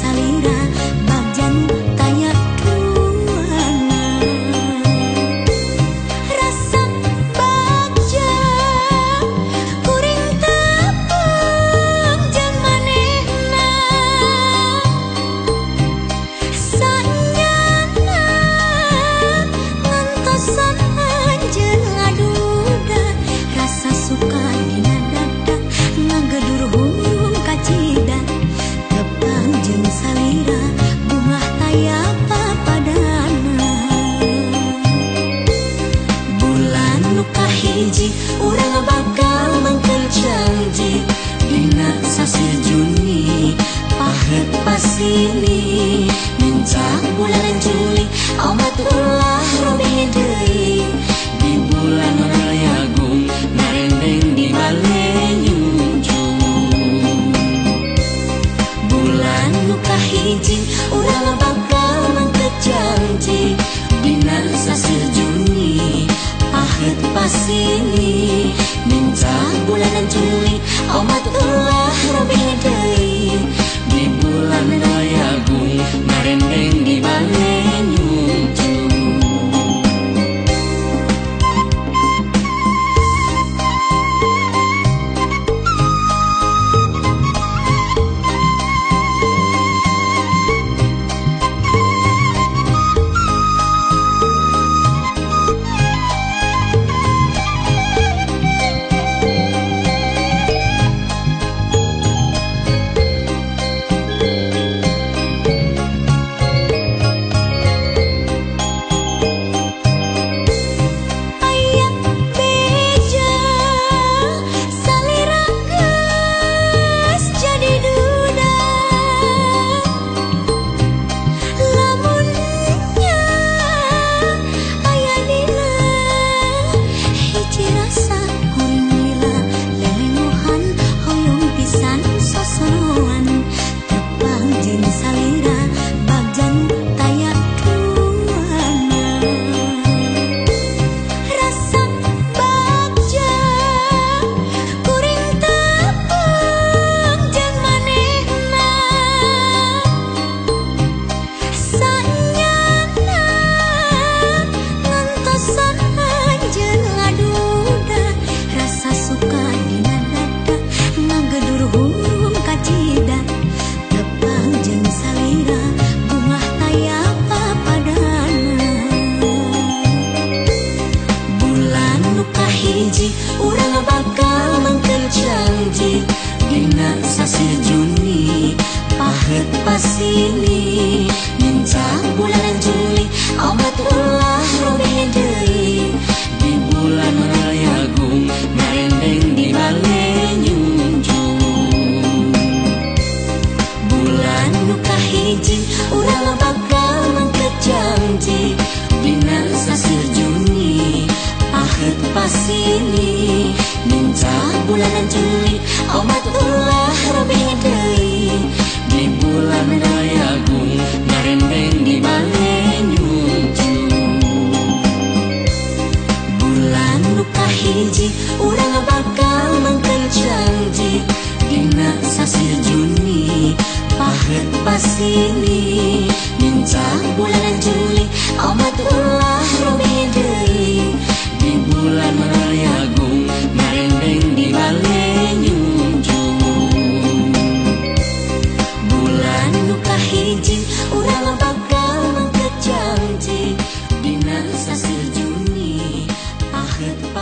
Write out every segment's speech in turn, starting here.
saling hiji urang bakal mengkejanji Dinar sasir Juni pahit pasini Min hiji urang bakal mengkencang Dina sasi Juni Pahet pasini Mincang bulan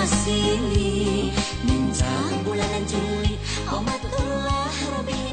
وسيلي من تعب لنا جوعي أو مدخل ربي